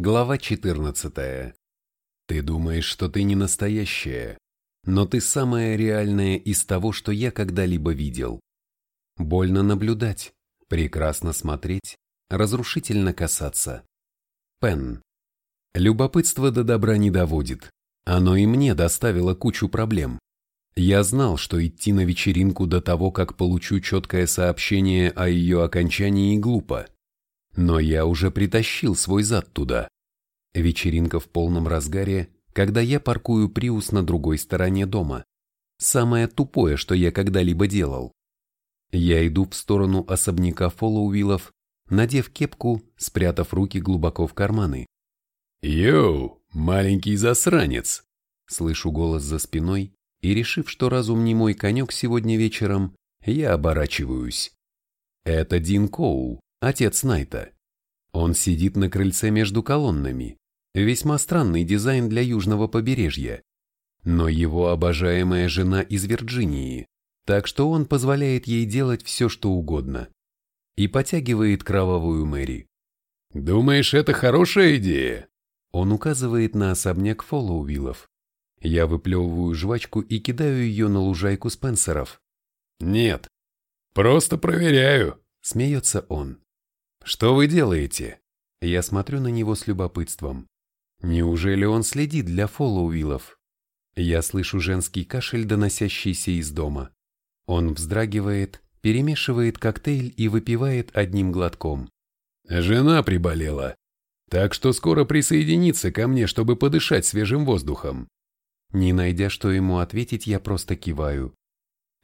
Глава 14. Ты думаешь, что ты не настоящая, но ты самая реальная из того, что я когда-либо видел. Больно наблюдать, прекрасно смотреть, разрушительно касаться. Пен. Любопытство до добра не доводит. Оно и мне доставило кучу проблем. Я знал, что идти на вечеринку до того, как получу четкое сообщение о ее окончании, глупо. Но я уже притащил свой зад туда. Вечеринка в полном разгаре, когда я паркую Приус на другой стороне дома. Самое тупое, что я когда-либо делал. Я иду в сторону особняка Фоллоуиллов, надев кепку, спрятав руки глубоко в карманы. «Йоу, маленький засранец!» Слышу голос за спиной, и решив, что разум не мой конек сегодня вечером, я оборачиваюсь. Это Дин Коул, отец Найта. Он сидит на крыльце между колоннами. Весьма странный дизайн для южного побережья. Но его обожаемая жена из Вирджинии, так что он позволяет ей делать все, что угодно. И потягивает кровавую Мэри. «Думаешь, это хорошая идея?» Он указывает на особняк Фоллоувиллов. Я выплевываю жвачку и кидаю ее на лужайку Спенсеров. «Нет, просто проверяю», — смеется он. «Что вы делаете?» Я смотрю на него с любопытством. Неужели он следит для Фоллоуиллов? Я слышу женский кашель, доносящийся из дома. Он вздрагивает, перемешивает коктейль и выпивает одним глотком. «Жена приболела, так что скоро присоединится ко мне, чтобы подышать свежим воздухом. Не найдя, что ему ответить, я просто киваю.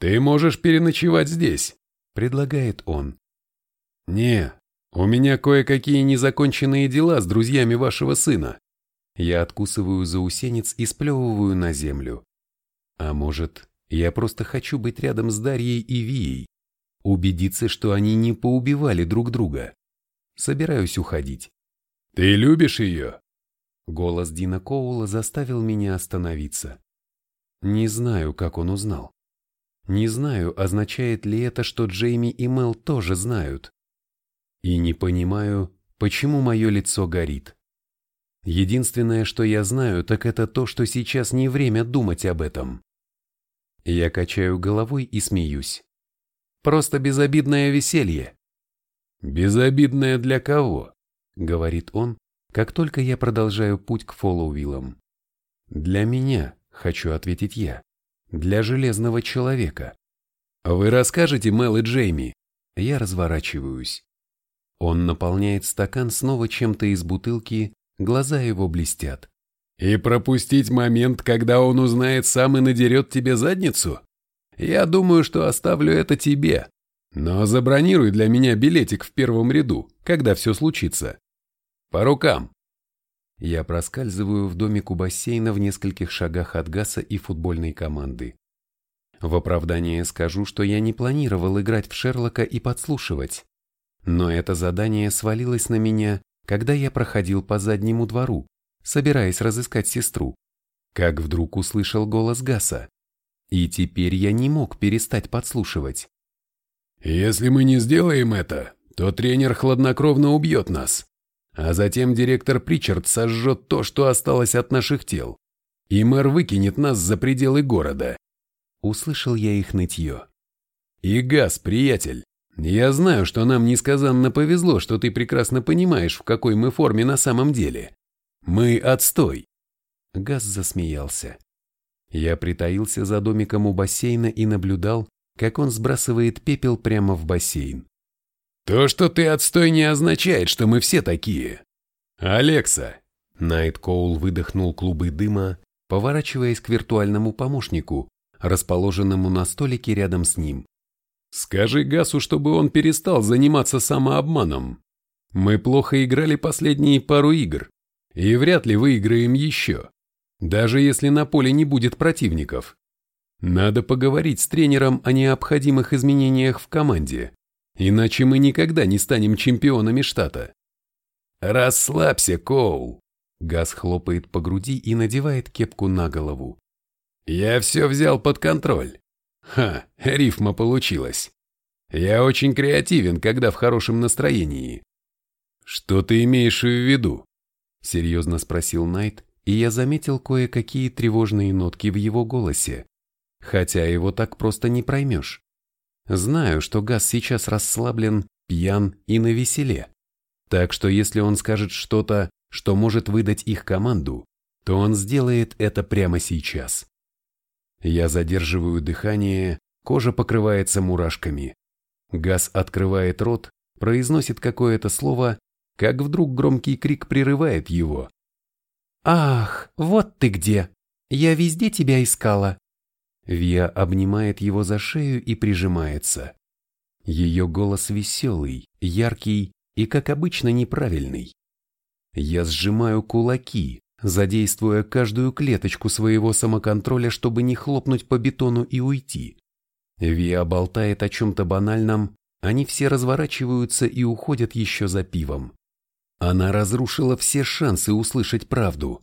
«Ты можешь переночевать здесь», — предлагает он. «Не, у меня кое-какие незаконченные дела с друзьями вашего сына». Я откусываю заусенец и сплевываю на землю. А может, я просто хочу быть рядом с Дарьей и Вией, убедиться, что они не поубивали друг друга. Собираюсь уходить. «Ты любишь ее?» Голос Дина Коула заставил меня остановиться. Не знаю, как он узнал. Не знаю, означает ли это, что Джейми и Мел тоже знают. И не понимаю, почему мое лицо горит. Единственное, что я знаю, так это то, что сейчас не время думать об этом. Я качаю головой и смеюсь. Просто безобидное веселье. «Безобидное для кого?» — говорит он, как только я продолжаю путь к Фоллоуиллам. Для меня, хочу ответить я, для железного человека. Вы расскажете Мел и Джейми? Я разворачиваюсь. Он наполняет стакан снова чем-то из бутылки, глаза его блестят. И пропустить момент, когда он узнает сам и надерет тебе задницу? Я думаю, что оставлю это тебе. Но забронируй для меня билетик в первом ряду, когда все случится. По рукам. Я проскальзываю в домик у бассейна в нескольких шагах от Гаса и футбольной команды. В оправдание скажу, что я не планировал играть в Шерлока и подслушивать. Но это задание свалилось на меня, когда я проходил по заднему двору, собираясь разыскать сестру, как вдруг услышал голос Гаса. И теперь я не мог перестать подслушивать. «Если мы не сделаем это, то тренер хладнокровно убьет нас», а затем директор Причард сожжет то, что осталось от наших тел, и мэр выкинет нас за пределы города. Услышал я их нытье. И газ, приятель, я знаю, что нам несказанно повезло, что ты прекрасно понимаешь, в какой мы форме на самом деле. Мы отстой. Газ засмеялся. Я притаился за домиком у бассейна и наблюдал, как он сбрасывает пепел прямо в бассейн. То, что ты отстой, не означает, что мы все такие. Алекса. Найт Коул выдохнул клубы дыма, поворачиваясь к виртуальному помощнику, расположенному на столике рядом с ним. Скажи Гасу, чтобы он перестал заниматься самообманом. Мы плохо играли последние пару игр, и вряд ли выиграем еще, даже если на поле не будет противников. Надо поговорить с тренером о необходимых изменениях в команде. Иначе мы никогда не станем чемпионами штата. Расслабься, Коул. Газ хлопает по груди и надевает кепку на голову. Я все взял под контроль. Ха, рифма получилась. Я очень креативен, когда в хорошем настроении. Что ты имеешь в виду? Серьезно спросил Найт, и я заметил кое-какие тревожные нотки в его голосе, хотя его так просто не проймешь. Знаю, что Газ сейчас расслаблен, пьян и навеселе. Так что если он скажет что-то, что может выдать их команду, то он сделает это прямо сейчас. Я задерживаю дыхание, кожа покрывается мурашками. Газ открывает рот, произносит какое-то слово, как вдруг громкий крик прерывает его. «Ах, вот ты где! Я везде тебя искала!» Виа обнимает его за шею и прижимается. Ее голос веселый, яркий и, как обычно, неправильный. Я сжимаю кулаки, задействуя каждую клеточку своего самоконтроля, чтобы не хлопнуть по бетону и уйти. Виа болтает о чем-то банальном, они все разворачиваются и уходят еще за пивом. Она разрушила все шансы услышать правду.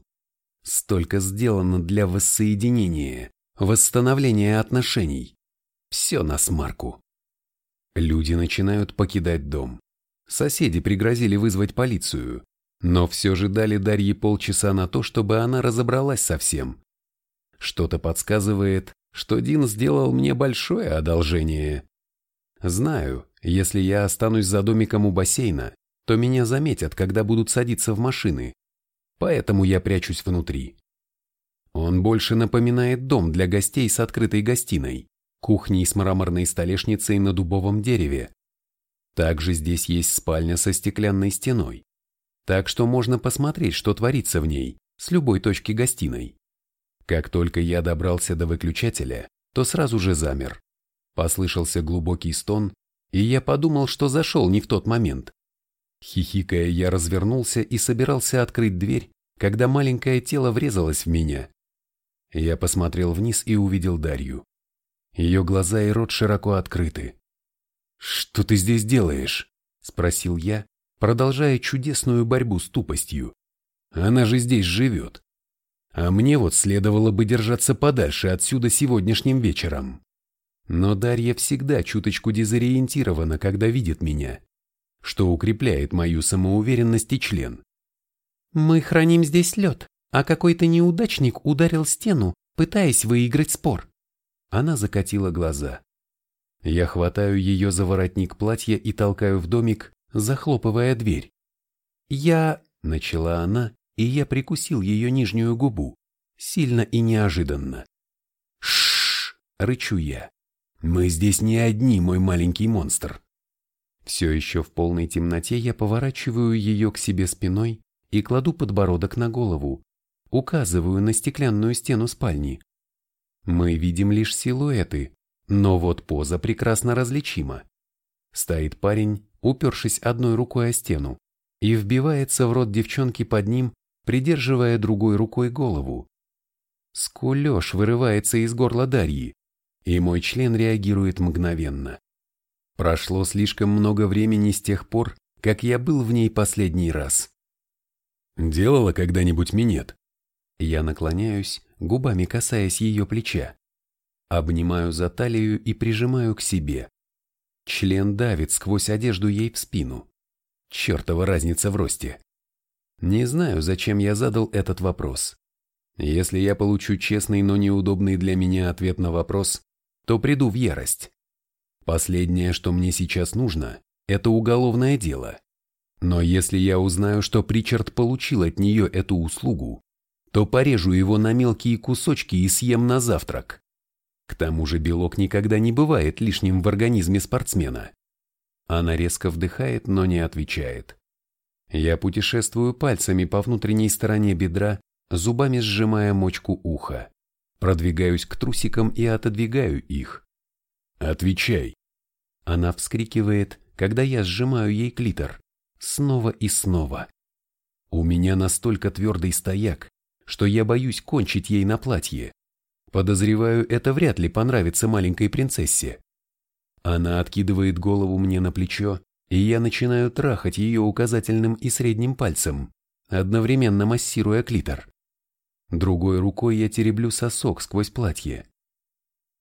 Столько сделано для воссоединения, восстановления отношений. Все на смарку. Люди начинают покидать дом. Соседи пригрозили вызвать полицию, но все же дали Дарье полчаса на то, чтобы она разобралась со всем. Что-то подсказывает, что Дин сделал мне большое одолжение. Знаю, если я останусь за домиком у бассейна, то меня заметят, когда будут садиться в машины, поэтому я прячусь внутри. Он больше напоминает дом для гостей с открытой гостиной, кухней с мраморной столешницей на дубовом дереве. Также здесь есть спальня со стеклянной стеной, так что можно посмотреть, что творится в ней, с любой точки гостиной. Как только я добрался до выключателя, то сразу же замер. Послышался глубокий стон, и я подумал, что зашел не в тот момент. Хихикая, я развернулся и собирался открыть дверь, когда маленькое тело врезалось в меня. Я посмотрел вниз и увидел Дарью. Ее глаза и рот широко открыты. «Что ты здесь делаешь?» – спросил я, продолжая чудесную борьбу с тупостью. «Она же здесь живет. А мне вот следовало бы держаться подальше отсюда сегодняшним вечером». Но Дарья всегда чуточку дезориентирована, когда видит меня, что укрепляет мою самоуверенность и член. «Мы храним здесь лед, а какой-то неудачник ударил стену, пытаясь выиграть спор». Она закатила глаза. Я хватаю ее за воротник платья и толкаю в домик, захлопывая дверь. «Я...» — начала она, и я прикусил ее нижнюю губу, сильно и неожиданно. «Шшш!» — рычу я. Мы здесь не одни, мой маленький монстр. Все еще в полной темноте я поворачиваю ее к себе спиной и кладу подбородок на голову, указываю на стеклянную стену спальни. Мы видим лишь силуэты, но вот поза прекрасно различима. Стоит парень, упершись одной рукой о стену, и вбивается в рот девчонки под ним, придерживая другой рукой голову. Скулеж вырывается из горла Дарьи, и мой член реагирует мгновенно. Прошло слишком много времени с тех пор, как я был в ней последний раз. Делала когда-нибудь минет? Я наклоняюсь, губами касаясь ее плеча. Обнимаю за талию и прижимаю к себе. Член давит сквозь одежду ей в спину. Чертова разница в росте. Не знаю, зачем я задал этот вопрос. Если я получу честный, но неудобный для меня ответ на вопрос, то приду в ярость. Последнее, что мне сейчас нужно, это уголовное дело. Но если я узнаю, что Причард получил от нее эту услугу, то порежу его на мелкие кусочки и съем на завтрак. К тому же белок никогда не бывает лишним в организме спортсмена. Она резко вдыхает, но не отвечает. Я путешествую пальцами по внутренней стороне бедра, зубами сжимая мочку уха. Продвигаюсь к трусикам и отодвигаю их. «Отвечай!» Она вскрикивает, когда я сжимаю ей клитор. Снова и снова. У меня настолько твердый стояк, что я боюсь кончить ей на платье. Подозреваю, это вряд ли понравится маленькой принцессе. Она откидывает голову мне на плечо, и я начинаю трахать ее указательным и средним пальцем, одновременно массируя клитор. Другой рукой я тереблю сосок сквозь платье.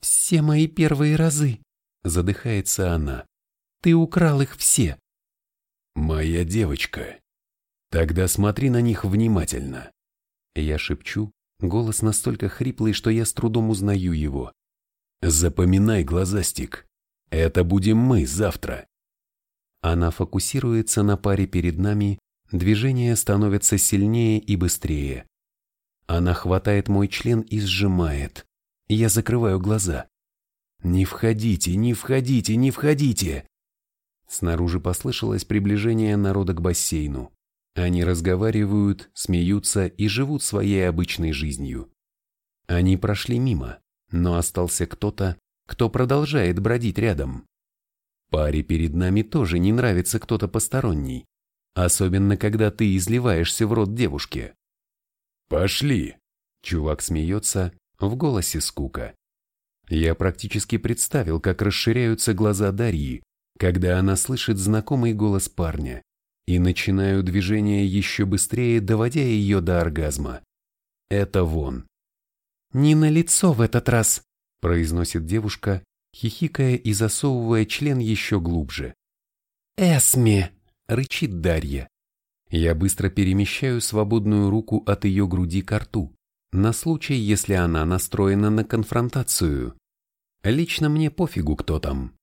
«Все мои первые разы», — задыхается она. «Ты украл их все». «Моя девочка». Тогда смотри на них внимательно. Я шепчу, голос настолько хриплый, что я с трудом узнаю его. Запоминай, глазастик. Это будем мы завтра. Она фокусируется на паре перед нами, движение становится сильнее и быстрее. Она хватает мой член и сжимает. Я закрываю глаза. «Не входите, не входите, не входите!» Снаружи послышалось приближение народа к бассейну. Они разговаривают, смеются и живут своей обычной жизнью. Они прошли мимо, но остался кто-то, кто продолжает бродить рядом. Паре перед нами тоже не нравится кто-то посторонний, особенно когда ты изливаешься в рот девушке. «Пошли!» Чувак смеется, в голосе скука. Я практически представил, как расширяются глаза Дарьи, когда она слышит знакомый голос парня, и начинаю движение еще быстрее, доводя ее до оргазма. Это вон. «Не на лицо в этот раз», – произносит девушка, хихикая и засовывая член еще глубже. «Эсме!» – рычит Дарья. Я быстро перемещаю свободную руку от ее груди к рту, на случай, если она настроена на конфронтацию. Лично мне пофигу, кто там.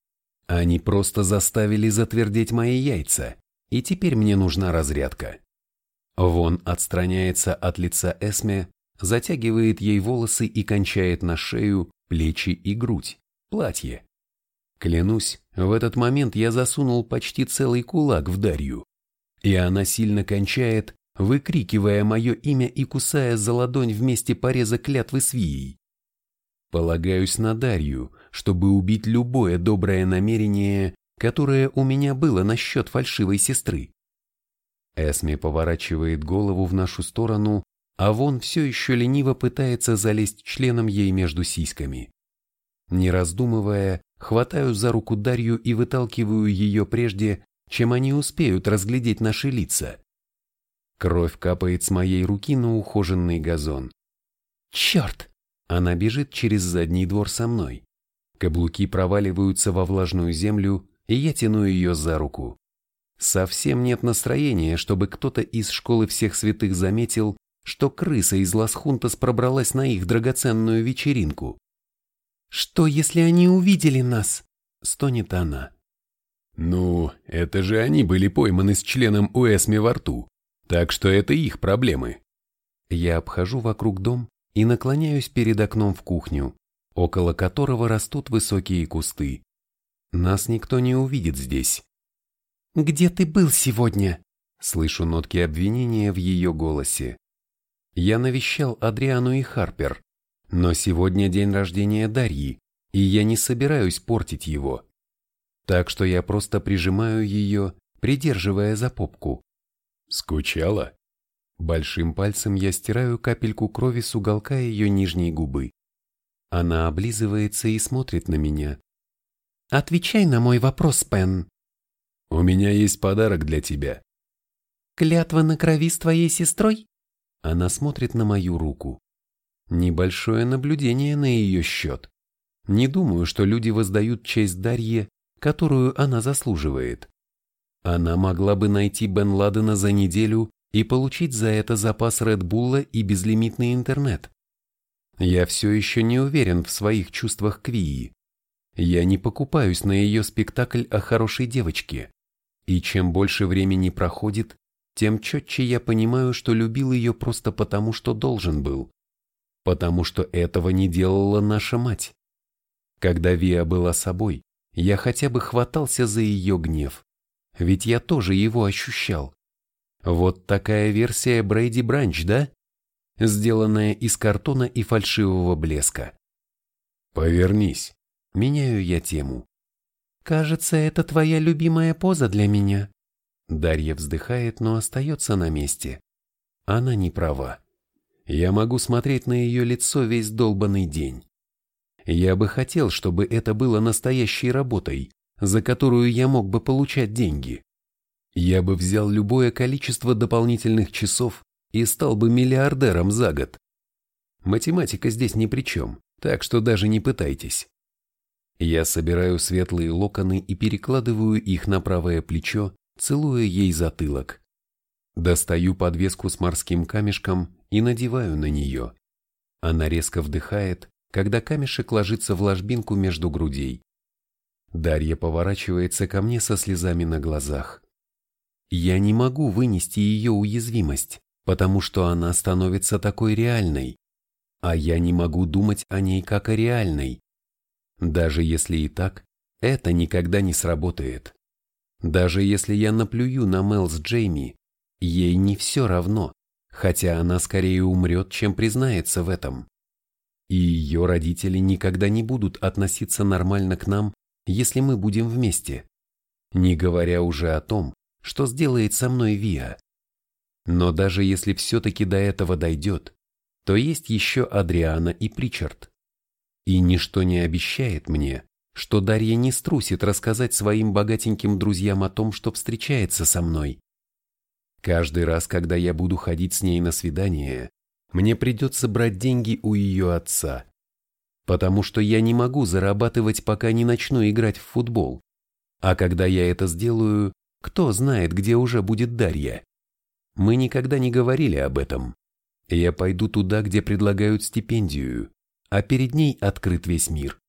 Они просто заставили затвердеть мои яйца, и теперь мне нужна разрядка. Вон отстраняется от лица Эсме, затягивает ей волосы и кончает на шею, плечи и грудь, платье. Клянусь, в этот момент я засунул почти целый кулак в Дарью, и она сильно кончает, выкрикивая мое имя и кусая за ладонь вместе пореза клятвы с Вией. Полагаюсь на Дарью, чтобы убить любое доброе намерение, которое у меня было насчет фальшивой сестры. Эсми поворачивает голову в нашу сторону, а Вон все еще лениво пытается залезть членом ей между сиськами. Не раздумывая, хватаю за руку Дарью и выталкиваю ее прежде, чем они успеют разглядеть наши лица. Кровь капает с моей руки на ухоженный газон. Черт! Она бежит через задний двор со мной. Каблуки проваливаются во влажную землю, и я тяну ее за руку. Совсем нет настроения, чтобы кто-то из школы всех святых заметил, что крыса из Лас-Хунтас пробралась на их драгоценную вечеринку. «Что, если они увидели нас?» — стонет она. «Ну, это же они были пойманы с членом Уэсми во рту. Так что это их проблемы. Я обхожу вокруг дом и наклоняюсь перед окном в кухню, около которого растут высокие кусты. Нас никто не увидит здесь. «Где ты был сегодня?» Слышу нотки обвинения в ее голосе. Я навещал Адриану и Харпер, но сегодня день рождения Дарьи, и я не собираюсь портить его. Так что я просто прижимаю ее, придерживая за попку. Скучала? Большим пальцем я стираю капельку крови с уголка ее нижней губы. Она облизывается и смотрит на меня. Отвечай на мой вопрос, Пен. У меня есть подарок для тебя. Клятва на крови с твоей сестрой? Она смотрит на мою руку. Небольшое наблюдение на ее счет. Не думаю, что люди воздают честь Дарье, которую она заслуживает. Она могла бы найти Бен Ладена за неделю и получить за это запас Редбулла и безлимитный интернет. Я все еще не уверен в своих чувствах к Вии. Я не покупаюсь на ее спектакль о хорошей девочке. И чем больше времени проходит, тем четче я понимаю, что любил ее просто потому, что должен был. Потому что этого не делала наша мать. Когда Виа была собой, я хотя бы хватался за ее гнев ведь я тоже его ощущал. Вот такая версия Брейди Бранч, да? Сделанная из картона и фальшивого блеска. Повернись. Меняю я тему. Кажется, это твоя любимая поза для меня. Дарья вздыхает, но остается на месте. Она не права. Я могу смотреть на ее лицо весь долбанный день. Я бы хотел, чтобы это было настоящей работой, за которую я мог бы получать деньги. Я бы взял любое количество дополнительных часов и стал бы миллиардером за год. Математика здесь ни при чем, так что даже не пытайтесь. Я собираю светлые локоны и перекладываю их на правое плечо, целуя ей затылок. Достаю подвеску с морским камешком и надеваю на нее. Она резко вдыхает, когда камешек ложится в ложбинку между грудей. Дарья поворачивается ко мне со слезами на глазах. Я не могу вынести ее уязвимость, потому что она становится такой реальной, а я не могу думать о ней как о реальной. Даже если и так, это никогда не сработает. Даже если я наплюю на Мел с Джейми, ей не все равно, хотя она скорее умрет, чем признается в этом. И ее родители никогда не будут относиться нормально к нам, если мы будем вместе. Не говоря уже о том, что сделает со мной Виа. Но даже если все-таки до этого дойдет, то есть еще Адриана и Причард. И ничто не обещает мне, что Дарья не струсит рассказать своим богатеньким друзьям о том, что встречается со мной. Каждый раз, когда я буду ходить с ней на свидание, мне придется брать деньги у ее отца, потому что я не могу зарабатывать, пока не начну играть в футбол. А когда я это сделаю, кто знает, где уже будет Дарья. Мы никогда не говорили об этом. Я пойду туда, где предлагают стипендию, а перед ней открыт весь мир.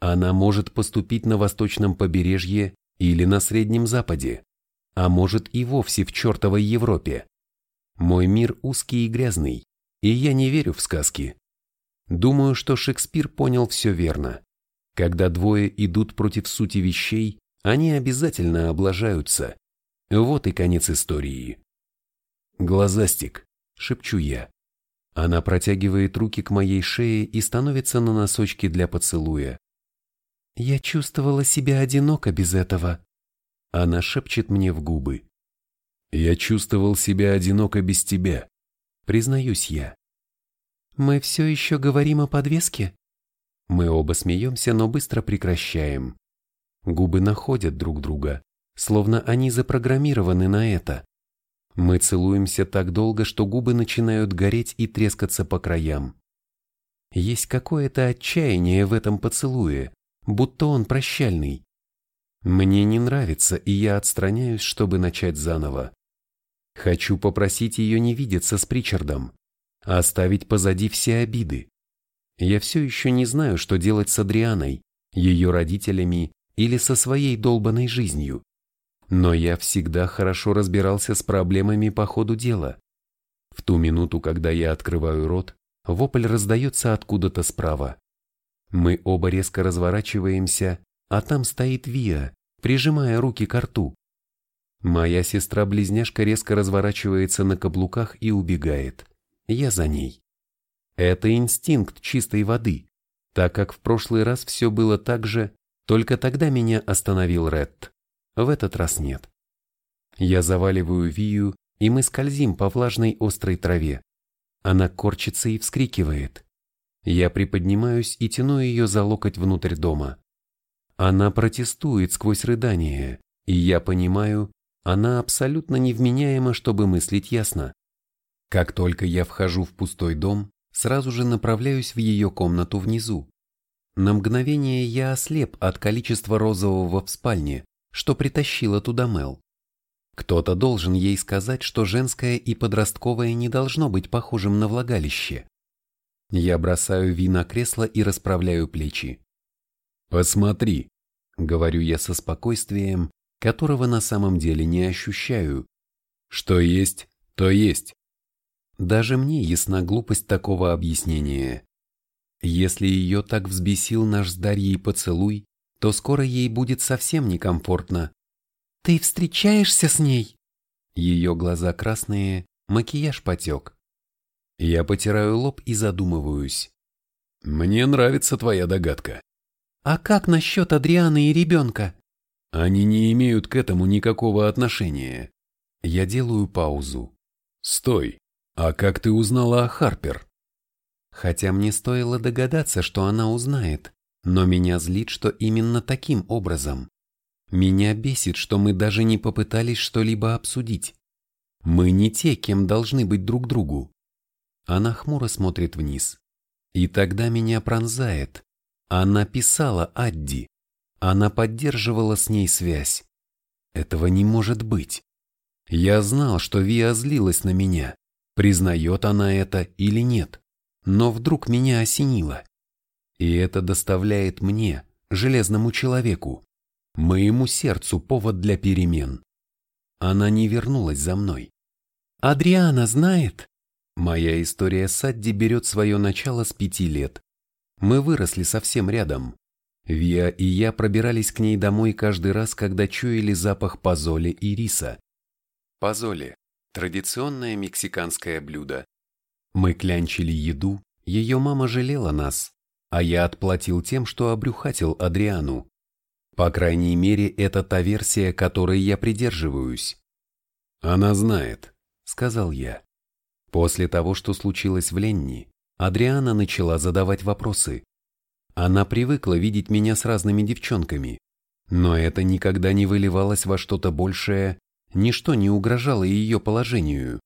Она может поступить на восточном побережье или на Среднем Западе, а может и вовсе в чертовой Европе. Мой мир узкий и грязный, и я не верю в сказки. Думаю, что Шекспир понял все верно. Когда двое идут против сути вещей, они обязательно облажаются. Вот и конец истории. «Глазастик», — шепчу я. Она протягивает руки к моей шее и становится на носочки для поцелуя. «Я чувствовала себя одиноко без этого», она шепчет мне в губы. Я чувствовал себя одиноко без тебя, признаюсь я. Мы все еще говорим о подвеске? Мы оба смеемся, но быстро прекращаем. Губы находят друг друга, словно они запрограммированы на это. Мы целуемся так долго, что губы начинают гореть и трескаться по краям. Есть какое-то отчаяние в этом поцелуе, будто он прощальный. Мне не нравится, и я отстраняюсь, чтобы начать заново. Хочу попросить ее не видеться с Причардом, а оставить позади все обиды. Я все еще не знаю, что делать с Адрианой, ее родителями или со своей долбанной жизнью. Но я всегда хорошо разбирался с проблемами по ходу дела. В ту минуту, когда я открываю рот, вопль раздается откуда-то справа. Мы оба резко разворачиваемся а там стоит Виа, прижимая руки к рту. Моя сестра-близняшка резко разворачивается на каблуках и убегает. Я за ней. Это инстинкт чистой воды, так как в прошлый раз все было так же, только тогда меня остановил Ред. В этот раз нет. Я заваливаю Вию, и мы скользим по влажной острой траве. Она корчится и вскрикивает. Я приподнимаюсь и тяну ее за локоть внутрь дома. Она протестует сквозь рыдание, и я понимаю, она абсолютно невменяема, чтобы мыслить ясно. Как только я вхожу в пустой дом, сразу же направляюсь в ее комнату внизу. На мгновение я ослеп от количества розового в спальне, что притащила туда Мел. Кто-то должен ей сказать, что женское и подростковое не должно быть похожим на влагалище. Я бросаю Ви на кресло и расправляю плечи. «Посмотри», — говорю я со спокойствием, которого на самом деле не ощущаю. «Что есть, то есть». Даже мне ясна глупость такого объяснения. Если ее так взбесил наш с Дарьей поцелуй, то скоро ей будет совсем некомфортно. «Ты встречаешься с ней?» Ее глаза красные, макияж потек. Я потираю лоб и задумываюсь. «Мне нравится твоя догадка», а как насчет Адрианы и ребенка? Они не имеют к этому никакого отношения. Я делаю паузу. Стой, а как ты узнала о Харпер? Хотя мне стоило догадаться, что она узнает, но меня злит, что именно таким образом. Меня бесит, что мы даже не попытались что-либо обсудить. Мы не те, кем должны быть друг другу. Она хмуро смотрит вниз. И тогда меня пронзает. Она писала Адди. Она поддерживала с ней связь. Этого не может быть. Я знал, что Виа злилась на меня, признает она это или нет, но вдруг меня осенило. И это доставляет мне, железному человеку, моему сердцу повод для перемен. Она не вернулась за мной. «Адриана знает?» Моя история с Адди берет свое начало с пяти лет. Мы выросли совсем рядом. Виа и я пробирались к ней домой каждый раз, когда чуяли запах позоли и риса. Позоли – традиционное мексиканское блюдо. Мы клянчили еду, ее мама жалела нас, а я отплатил тем, что обрюхатил Адриану. По крайней мере, это та версия, которой я придерживаюсь. «Она знает», — сказал я. После того, что случилось в Ленни, Адриана начала задавать вопросы. Она привыкла видеть меня с разными девчонками, но это никогда не выливалось во что-то большее, ничто не угрожало ее положению.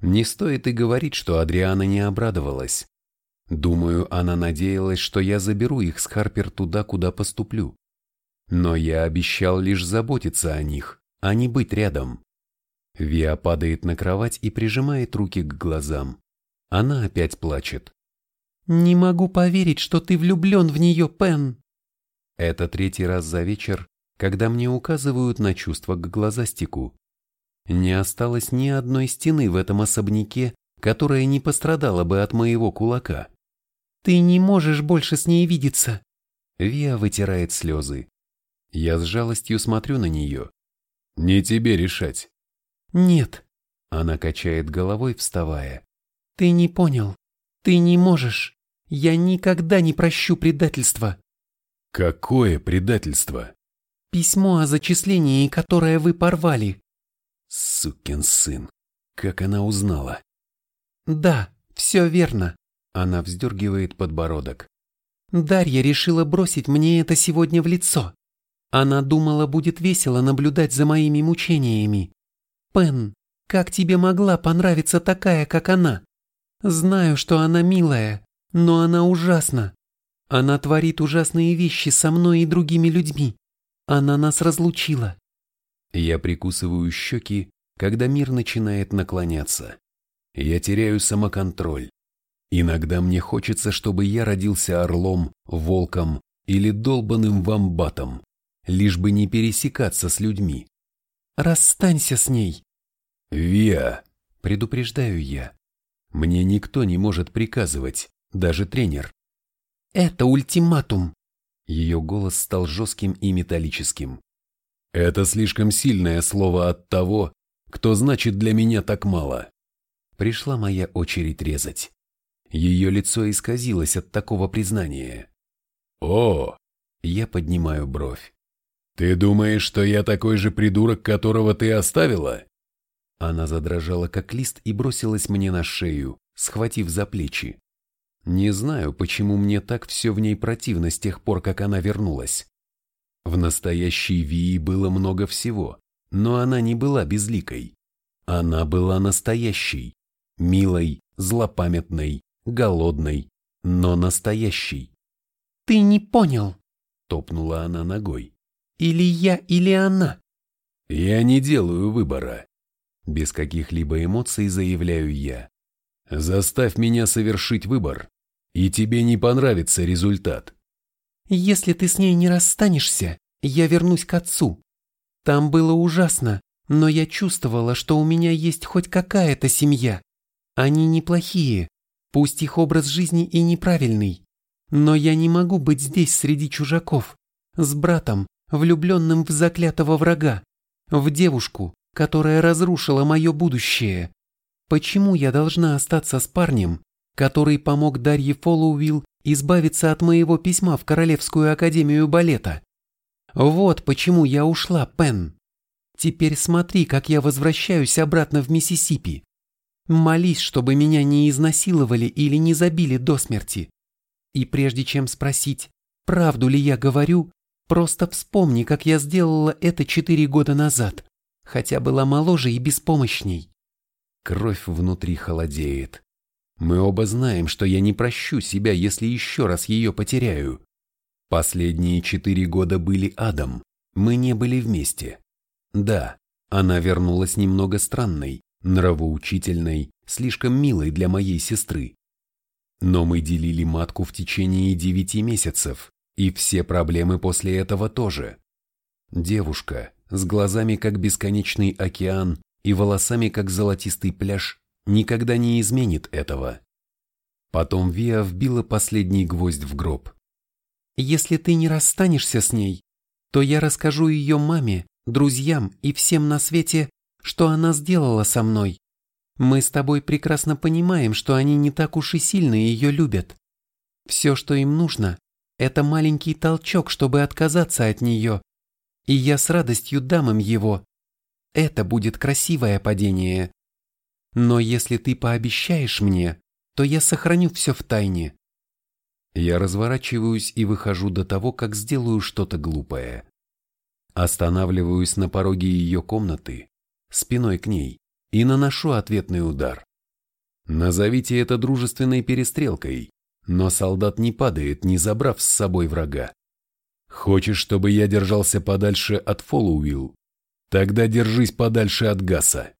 Не стоит и говорить, что Адриана не обрадовалась. Думаю, она надеялась, что я заберу их с Харпер туда, куда поступлю. Но я обещал лишь заботиться о них, а не быть рядом. Виа падает на кровать и прижимает руки к глазам. Она опять плачет. «Не могу поверить, что ты влюблен в нее, Пен!» Это третий раз за вечер, когда мне указывают на чувство к глазастику. Не осталось ни одной стены в этом особняке, которая не пострадала бы от моего кулака. «Ты не можешь больше с ней видеться!» Виа вытирает слезы. Я с жалостью смотрю на нее. «Не тебе решать». «Нет». Она качает головой, вставая. «Ты не понял. Ты не можешь. Я никогда не прощу предательства». «Какое предательство?» «Письмо о зачислении, которое вы порвали». «Сукин сын. Как она узнала?» «Да, все верно. Она вздергивает подбородок. Дарья решила бросить мне это сегодня в лицо. Она думала, будет весело наблюдать за моими мучениями. Пен, как тебе могла понравиться такая, как она? Знаю, что она милая, но она ужасна. Она творит ужасные вещи со мной и другими людьми. Она нас разлучила. Я прикусываю щеки, когда мир начинает наклоняться. Я теряю самоконтроль. Иногда мне хочется, чтобы я родился орлом, волком или долбанным вамбатом, лишь бы не пересекаться с людьми. Расстанься с ней. Виа, предупреждаю я. Мне никто не может приказывать, даже тренер. Это ультиматум. Ее голос стал жестким и металлическим. Это слишком сильное слово от того, кто значит для меня так мало. Пришла моя очередь резать. Ее лицо исказилось от такого признания. «О!» Я поднимаю бровь. «Ты думаешь, что я такой же придурок, которого ты оставила?» Она задрожала как лист и бросилась мне на шею, схватив за плечи. Не знаю, почему мне так все в ней противно с тех пор, как она вернулась. В настоящей Вии было много всего, но она не была безликой. Она была настоящей, милой, злопамятной, голодной, но настоящей. «Ты не понял!» — топнула она ногой. «Или я, или она!» «Я не делаю выбора!» Без каких-либо эмоций заявляю я. «Заставь меня совершить выбор, и тебе не понравится результат». «Если ты с ней не расстанешься, я вернусь к отцу. Там было ужасно, но я чувствовала, что у меня есть хоть какая-то семья. Они неплохие, Пусть их образ жизни и неправильный, но я не могу быть здесь среди чужаков, с братом, влюбленным в заклятого врага, в девушку, которая разрушила мое будущее. Почему я должна остаться с парнем, который помог Дарье Фоллоуилл избавиться от моего письма в Королевскую академию балета? Вот почему я ушла, Пен. Теперь смотри, как я возвращаюсь обратно в Миссисипи. Молись, чтобы меня не изнасиловали или не забили до смерти. И прежде чем спросить, правду ли я говорю, просто вспомни, как я сделала это четыре года назад, хотя была моложе и беспомощней. Кровь внутри холодеет. Мы оба знаем, что я не прощу себя, если еще раз ее потеряю. Последние четыре года были адом, мы не были вместе. Да, Она вернулась немного странной, нравоучительной, слишком милой для моей сестры. Но мы делили матку в течение девяти месяцев, и все проблемы после этого тоже. Девушка с глазами как бесконечный океан и волосами как золотистый пляж никогда не изменит этого. Потом Виа вбила последний гвоздь в гроб. «Если ты не расстанешься с ней, то я расскажу ее маме, друзьям и всем на свете, что она сделала со мной. Мы с тобой прекрасно понимаем, что они не так уж и сильно ее любят. Все, что им нужно, это маленький толчок, чтобы отказаться от нее. И я с радостью дам им его. Это будет красивое падение. Но если ты пообещаешь мне, то я сохраню все в тайне. Я разворачиваюсь и выхожу до того, как сделаю что-то глупое. Останавливаюсь на пороге ее комнаты, спиной к ней, и наношу ответный удар. Назовите это дружественной перестрелкой, но солдат не падает, не забрав с собой врага. Хочешь, чтобы я держался подальше от Фоллоуилл? Тогда держись подальше от Гаса.